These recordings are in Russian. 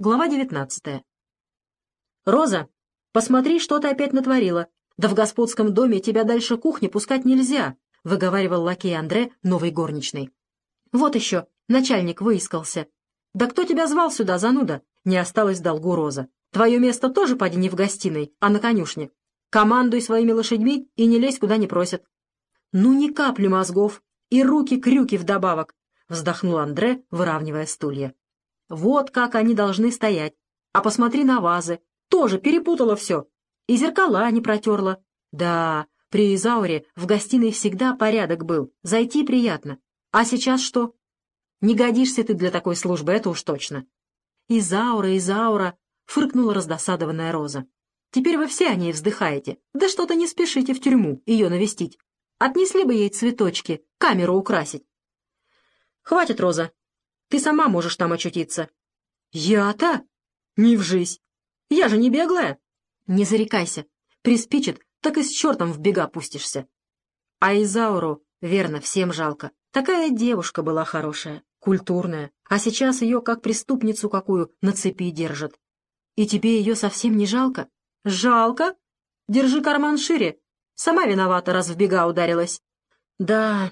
Глава 19. «Роза, посмотри, что ты опять натворила. Да в господском доме тебя дальше кухни пускать нельзя», — выговаривал лакей Андре, новой горничной. «Вот еще, начальник выискался. Да кто тебя звал сюда, зануда?» — не осталось долгу Роза. «Твое место тоже, поди, не в гостиной, а на конюшне. Командуй своими лошадьми и не лезь, куда не просят». «Ну, ни капли мозгов. И руки-крюки вдобавок», — вздохнул Андре, выравнивая стулья. Вот как они должны стоять. А посмотри на вазы. Тоже перепутала все. И зеркала не протерла. Да, при Изауре в гостиной всегда порядок был. Зайти приятно. А сейчас что? Не годишься ты для такой службы, это уж точно. Изаура, Изаура, фыркнула раздосадованная Роза. Теперь вы все о ней вздыхаете. Да что-то не спешите в тюрьму ее навестить. Отнесли бы ей цветочки, камеру украсить. Хватит, Роза, ты сама можешь там очутиться». «Я-то? Не вжись. Я же не беглая». «Не зарекайся. Приспичит, так и с чертом в бега пустишься». А Изауру, верно, всем жалко. Такая девушка была хорошая, культурная, а сейчас ее как преступницу какую на цепи держат. И тебе ее совсем не жалко? Жалко? Держи карман шире. Сама виновата, раз в бега ударилась. Да,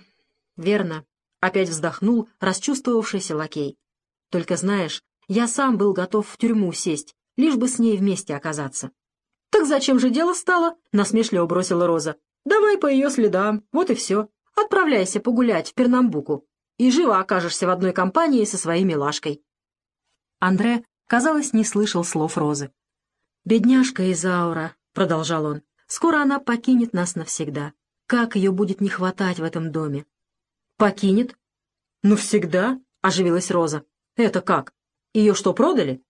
верно, Опять вздохнул расчувствовавшийся лакей. Только знаешь, я сам был готов в тюрьму сесть, лишь бы с ней вместе оказаться. «Так зачем же дело стало?» — насмешливо бросила Роза. «Давай по ее следам, вот и все. Отправляйся погулять в Пернамбуку, и живо окажешься в одной компании со своей милашкой». Андре, казалось, не слышал слов Розы. «Бедняжка Изаура», — продолжал он, — «скоро она покинет нас навсегда. Как ее будет не хватать в этом доме? «Покинет?» «Ну, всегда», — оживилась Роза. «Это как? Ее что, продали?»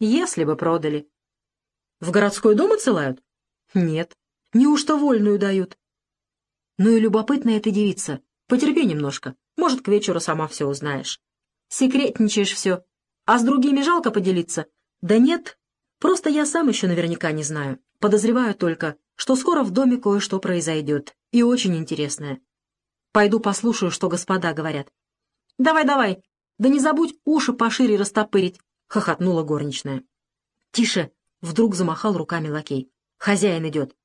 «Если бы продали». «В городской дом отсылают?» «Нет». «Неужто вольную дают?» «Ну и любопытная ты девица. Потерпи немножко. Может, к вечеру сама все узнаешь. Секретничаешь все. А с другими жалко поделиться?» «Да нет. Просто я сам еще наверняка не знаю. Подозреваю только, что скоро в доме кое-что произойдет. И очень интересное. Пойду послушаю, что господа говорят. «Давай, давай! Да не забудь уши пошире растопырить!» — хохотнула горничная. «Тише!» — вдруг замахал руками лакей. «Хозяин идет!»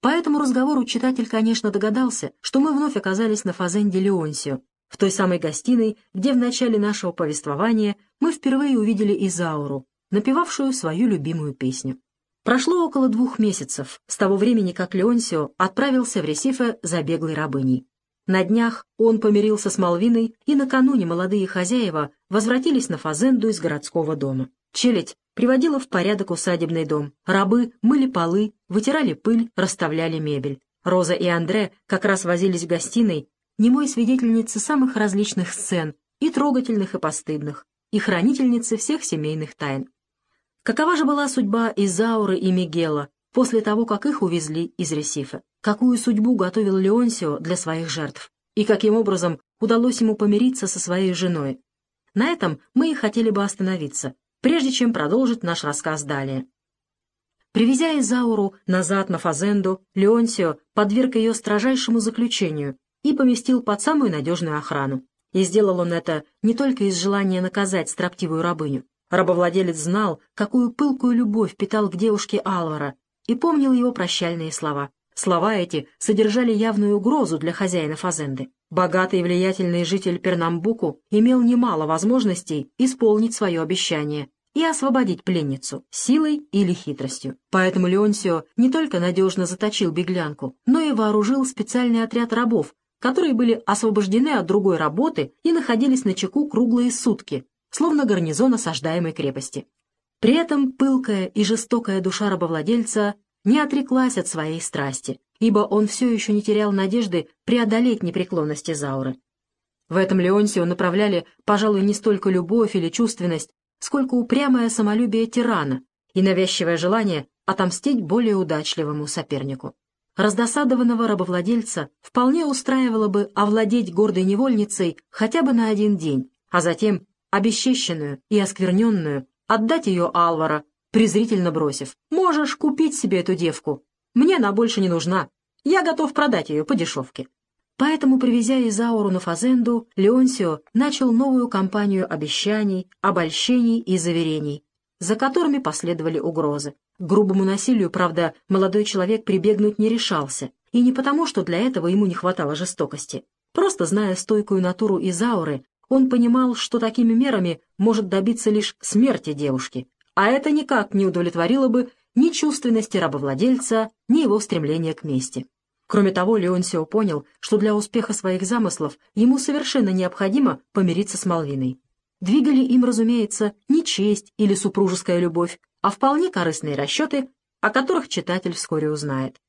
По этому разговору читатель, конечно, догадался, что мы вновь оказались на фазенде Леонсио, в той самой гостиной, где в начале нашего повествования мы впервые увидели Изауру, напевавшую свою любимую песню. Прошло около двух месяцев с того времени, как Леонсио отправился в Ресифе за беглой рабыней. На днях он помирился с Малвиной, и накануне молодые хозяева возвратились на Фазенду из городского дома. Челядь приводила в порядок усадебный дом. Рабы мыли полы, вытирали пыль, расставляли мебель. Роза и Андре как раз возились в гостиной, немой свидетельницы самых различных сцен, и трогательных, и постыдных, и хранительницы всех семейных тайн. Какова же была судьба Изауры и Мигела после того, как их увезли из Ресифа? Какую судьбу готовил Леонсио для своих жертв? И каким образом удалось ему помириться со своей женой? На этом мы и хотели бы остановиться, прежде чем продолжить наш рассказ далее. Привезя Изауру назад на Фазенду, Леонсио подверг ее строжайшему заключению и поместил под самую надежную охрану. И сделал он это не только из желания наказать строптивую рабыню, Рабовладелец знал, какую пылкую любовь питал к девушке Алвара, и помнил его прощальные слова. Слова эти содержали явную угрозу для хозяина Фазенды. Богатый и влиятельный житель Пернамбуку имел немало возможностей исполнить свое обещание и освободить пленницу силой или хитростью. Поэтому Леонсио не только надежно заточил беглянку, но и вооружил специальный отряд рабов, которые были освобождены от другой работы и находились на чеку круглые сутки, словно гарнизон осаждаемой крепости. При этом пылкая и жестокая душа рабовладельца не отреклась от своей страсти, ибо он все еще не терял надежды преодолеть непреклонности Зауры. В этом Леонсию направляли, пожалуй, не столько любовь или чувственность, сколько упрямое самолюбие тирана и навязчивое желание отомстить более удачливому сопернику. Раздосадованного рабовладельца вполне устраивало бы овладеть гордой невольницей хотя бы на один день, а затем обесчещенную и оскверненную, отдать ее Алвара, презрительно бросив. «Можешь купить себе эту девку. Мне она больше не нужна. Я готов продать ее по дешевке». Поэтому, привезя Изауру на Фазенду, Леонсио начал новую кампанию обещаний, обольщений и заверений, за которыми последовали угрозы. К грубому насилию, правда, молодой человек прибегнуть не решался, и не потому, что для этого ему не хватало жестокости. Просто зная стойкую натуру Изауры, он понимал, что такими мерами может добиться лишь смерти девушки, а это никак не удовлетворило бы ни чувственности рабовладельца, ни его стремления к мести. Кроме того, Леонсио понял, что для успеха своих замыслов ему совершенно необходимо помириться с Малвиной. Двигали им, разумеется, не честь или супружеская любовь, а вполне корыстные расчеты, о которых читатель вскоре узнает.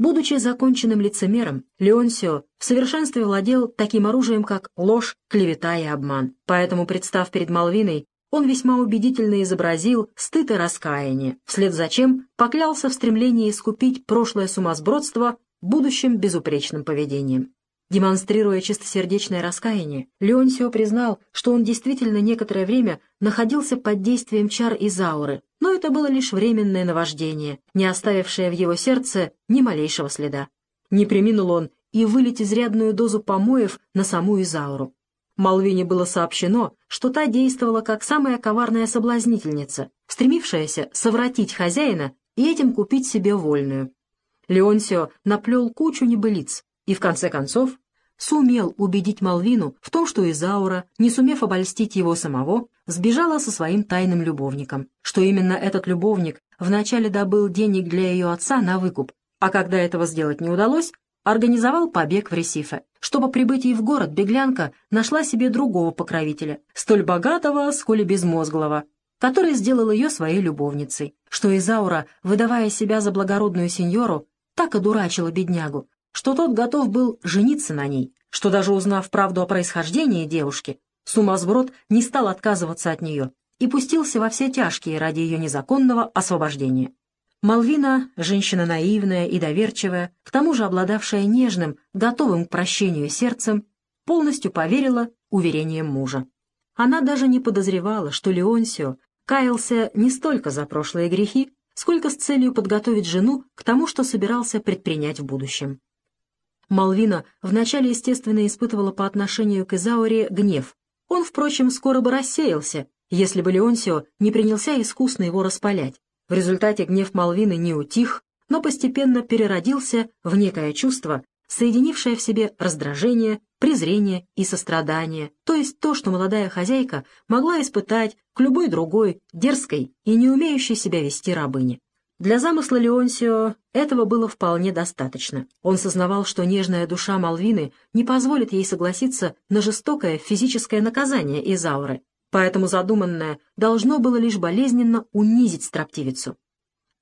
Будучи законченным лицемером, Леонсио в совершенстве владел таким оружием, как ложь, клевета и обман. Поэтому, представ перед Малвиной, он весьма убедительно изобразил стыд и раскаяние, вслед за чем поклялся в стремлении искупить прошлое сумасбродство будущим безупречным поведением. Демонстрируя чистосердечное раскаяние, Леонсио признал, что он действительно некоторое время находился под действием чар Изауры, но это было лишь временное наваждение, не оставившее в его сердце ни малейшего следа. Не приминул он и вылить изрядную дозу помоев на саму Изауру. Малвине было сообщено, что та действовала как самая коварная соблазнительница, стремившаяся совратить хозяина и этим купить себе вольную. Леонсио наплел кучу небылиц и, в конце концов, сумел убедить Малвину в том, что Изаура, не сумев обольстить его самого, сбежала со своим тайным любовником, что именно этот любовник вначале добыл денег для ее отца на выкуп, а когда этого сделать не удалось, организовал побег в Ресифе. Чтобы по прибытии в город беглянка нашла себе другого покровителя, столь богатого, сколь и безмозглого, который сделал ее своей любовницей, что Изаура, выдавая себя за благородную сеньору, так одурачила беднягу, что тот готов был жениться на ней, что даже узнав правду о происхождении девушки, сумасброд не стал отказываться от нее и пустился во все тяжкие ради ее незаконного освобождения. Малвина, женщина наивная и доверчивая, к тому же обладавшая нежным, готовым к прощению сердцем, полностью поверила уверениям мужа. Она даже не подозревала, что Леонсио каялся не столько за прошлые грехи, сколько с целью подготовить жену к тому, что собирался предпринять в будущем. Малвина вначале, естественно, испытывала по отношению к Изауре гнев. Он, впрочем, скоро бы рассеялся, если бы Леонсио не принялся искусно его распалять. В результате гнев Малвины не утих, но постепенно переродился в некое чувство, соединившее в себе раздражение, презрение и сострадание, то есть то, что молодая хозяйка могла испытать к любой другой, дерзкой и не умеющей себя вести рабыне. Для замысла Леонсио этого было вполне достаточно. Он сознавал, что нежная душа Малвины не позволит ей согласиться на жестокое физическое наказание Изауры, поэтому задуманное должно было лишь болезненно унизить строптивицу.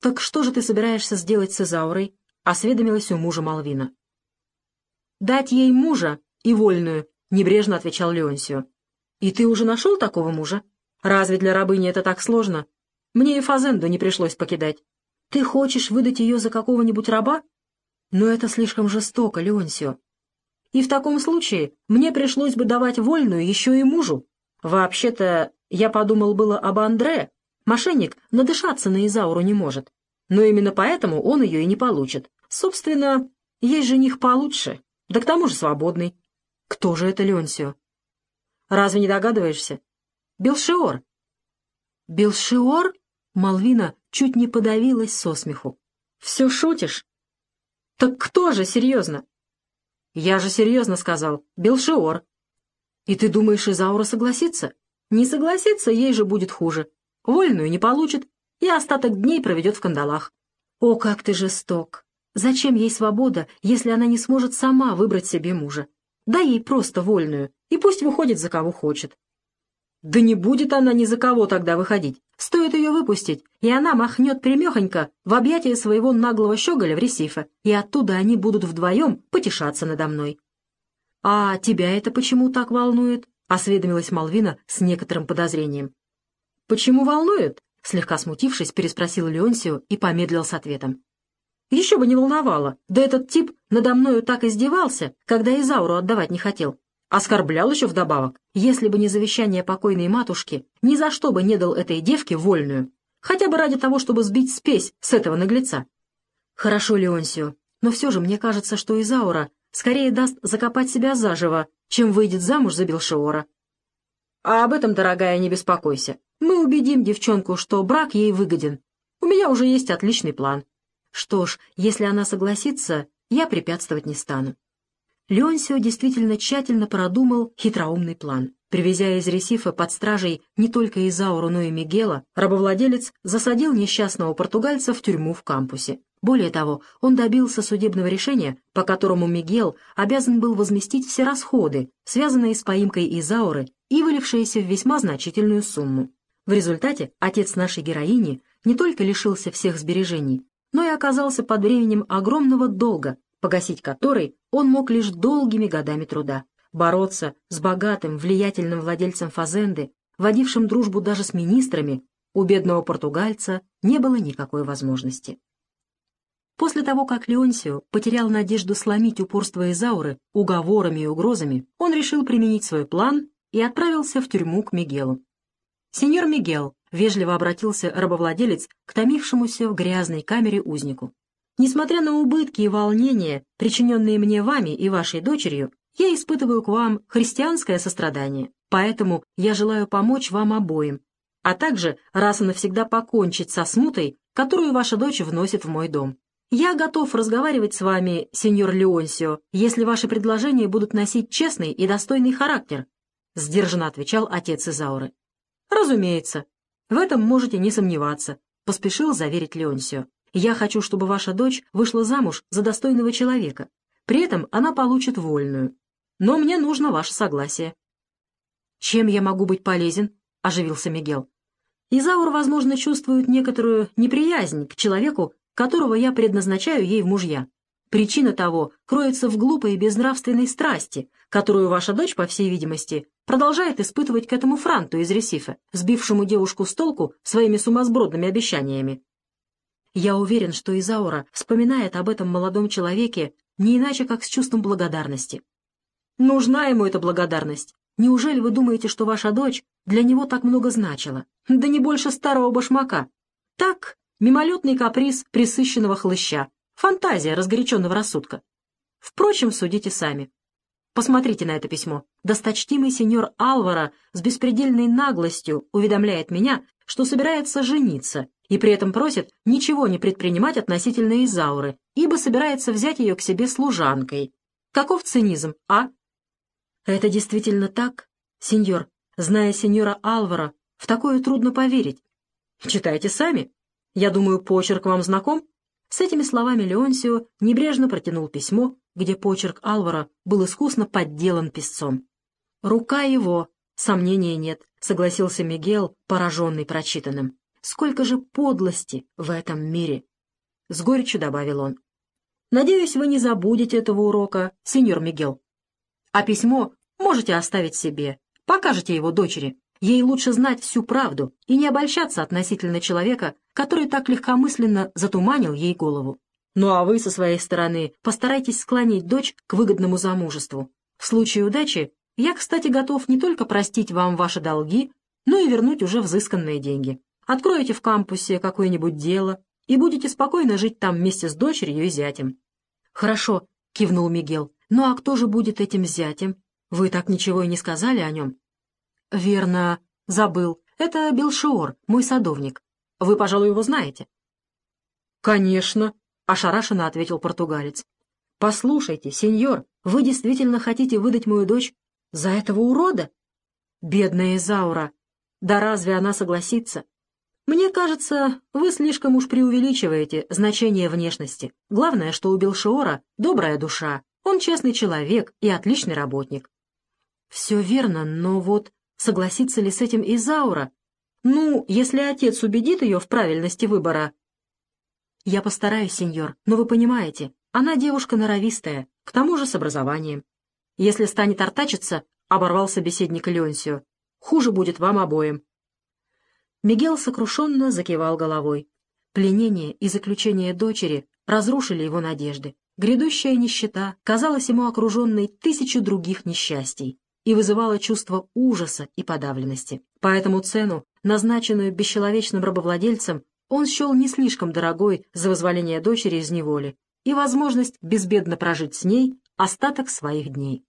«Так что же ты собираешься сделать с Изаурой?» — осведомилась у мужа Малвина. «Дать ей мужа и вольную», — небрежно отвечал Леонсио. «И ты уже нашел такого мужа? Разве для рабыни это так сложно? Мне и Фазенду не пришлось покидать. Ты хочешь выдать ее за какого-нибудь раба? Но это слишком жестоко, Леонсио. И в таком случае мне пришлось бы давать вольную еще и мужу, Вообще-то, я подумал было об Андре. Мошенник надышаться на Изауру не может. Но именно поэтому он ее и не получит. Собственно, есть жених получше, да к тому же свободный. Кто же это Ленсио? Разве не догадываешься? Белшиор. Белшиор? Малвина чуть не подавилась со смеху. Все шутишь? Так кто же, серьезно? Я же серьезно сказал. Белшиор. «И ты думаешь, Изаура согласится?» «Не согласится, ей же будет хуже. Вольную не получит, и остаток дней проведет в кандалах». «О, как ты жесток! Зачем ей свобода, если она не сможет сама выбрать себе мужа? Дай ей просто вольную, и пусть выходит за кого хочет». «Да не будет она ни за кого тогда выходить. Стоит ее выпустить, и она махнет примехонько в объятия своего наглого щеголя в Ресифе, и оттуда они будут вдвоем потешаться надо мной». «А тебя это почему так волнует?» — осведомилась Малвина с некоторым подозрением. «Почему волнует?» — слегка смутившись, переспросил Леонсио и помедлил с ответом. «Еще бы не волновало. Да этот тип надо мною так издевался, когда Изауру отдавать не хотел. Оскорблял еще вдобавок. Если бы не завещание покойной матушки, ни за что бы не дал этой девке вольную. Хотя бы ради того, чтобы сбить спесь с этого наглеца. Хорошо, Леонсио, но все же мне кажется, что Изаура скорее даст закопать себя заживо, чем выйдет замуж за Белшиора. А об этом, дорогая, не беспокойся. Мы убедим девчонку, что брак ей выгоден. У меня уже есть отличный план. Что ж, если она согласится, я препятствовать не стану. Леонсио действительно тщательно продумал хитроумный план. Привезя из Ресифа под стражей не только Изауру, но и Мигела, рабовладелец засадил несчастного португальца в тюрьму в кампусе. Более того, он добился судебного решения, по которому Мигел обязан был возместить все расходы, связанные с поимкой Изауры и вылившиеся в весьма значительную сумму. В результате отец нашей героини не только лишился всех сбережений, но и оказался под временем огромного долга, погасить который он мог лишь долгими годами труда. Бороться с богатым, влиятельным владельцем фазенды, водившим дружбу даже с министрами, у бедного португальца не было никакой возможности. После того, как Леонсио потерял надежду сломить упорство Изауры уговорами и угрозами, он решил применить свой план и отправился в тюрьму к Мигелу. «Сеньор Мигел», — вежливо обратился рабовладелец к томившемуся в грязной камере узнику. «Несмотря на убытки и волнения, причиненные мне вами и вашей дочерью, я испытываю к вам христианское сострадание, поэтому я желаю помочь вам обоим, а также раз и навсегда покончить со смутой, которую ваша дочь вносит в мой дом. Я готов разговаривать с вами, сеньор Леонсио, если ваши предложения будут носить честный и достойный характер», — сдержанно отвечал отец Изауры. «Разумеется. В этом можете не сомневаться», — поспешил заверить Леонсио. «Я хочу, чтобы ваша дочь вышла замуж за достойного человека. При этом она получит вольную но мне нужно ваше согласие». «Чем я могу быть полезен?» — оживился Мигел. «Изаур, возможно, чувствует некоторую неприязнь к человеку, которого я предназначаю ей в мужья. Причина того кроется в глупой и безнравственной страсти, которую ваша дочь, по всей видимости, продолжает испытывать к этому франту из Ресифа, сбившему девушку с толку своими сумасбродными обещаниями. Я уверен, что Изаура вспоминает об этом молодом человеке не иначе, как с чувством благодарности. Нужна ему эта благодарность. Неужели вы думаете, что ваша дочь для него так много значила? Да не больше старого башмака. Так, мимолетный каприз присыщенного хлыща, фантазия разгоряченного рассудка. Впрочем, судите сами. Посмотрите на это письмо. Досточтимый сеньор Алвара с беспредельной наглостью уведомляет меня, что собирается жениться, и при этом просит ничего не предпринимать относительно Изауры, ибо собирается взять ее к себе служанкой. Каков цинизм, а? Это действительно так, сеньор. Зная сеньора Алвара, в такое трудно поверить. Читайте сами. Я думаю, почерк вам знаком? С этими словами Леонсио небрежно протянул письмо, где почерк Алвара был искусно подделан писцом. «Рука его, сомнения нет», — согласился Мигел, пораженный прочитанным. «Сколько же подлости в этом мире!» С горечью добавил он. «Надеюсь, вы не забудете этого урока, сеньор Мигел. А письмо Можете оставить себе, покажете его дочери. Ей лучше знать всю правду и не обольщаться относительно человека, который так легкомысленно затуманил ей голову. Ну а вы, со своей стороны, постарайтесь склонить дочь к выгодному замужеству. В случае удачи я, кстати, готов не только простить вам ваши долги, но и вернуть уже взысканные деньги. Откроете в кампусе какое-нибудь дело и будете спокойно жить там вместе с дочерью и зятем. «Хорошо», — кивнул Мигел. «Ну а кто же будет этим зятем? Вы так ничего и не сказали о нем? Верно, забыл. Это Белшиор, мой садовник. Вы, пожалуй, его знаете? Конечно, ошарашенно ответил португалец. Послушайте, сеньор, вы действительно хотите выдать мою дочь за этого урода? Бедная Изаура. Да разве она согласится? Мне кажется, вы слишком уж преувеличиваете значение внешности. Главное, что у Белшиора добрая душа, он честный человек и отличный работник. Все верно, но вот согласится ли с этим Изаура? Ну, если отец убедит ее в правильности выбора. Я постараюсь, сеньор, но вы понимаете, она девушка норовистая, к тому же с образованием. Если станет артачиться, оборвал собеседник Леонсио, хуже будет вам обоим. Мигел сокрушенно закивал головой. Пленение и заключение дочери разрушили его надежды. Грядущая нищета казалась ему окруженной тысячу других несчастий и вызывало чувство ужаса и подавленности. Поэтому цену, назначенную бесчеловечным рабовладельцем, он счел не слишком дорогой за возволение дочери из неволи и возможность безбедно прожить с ней остаток своих дней.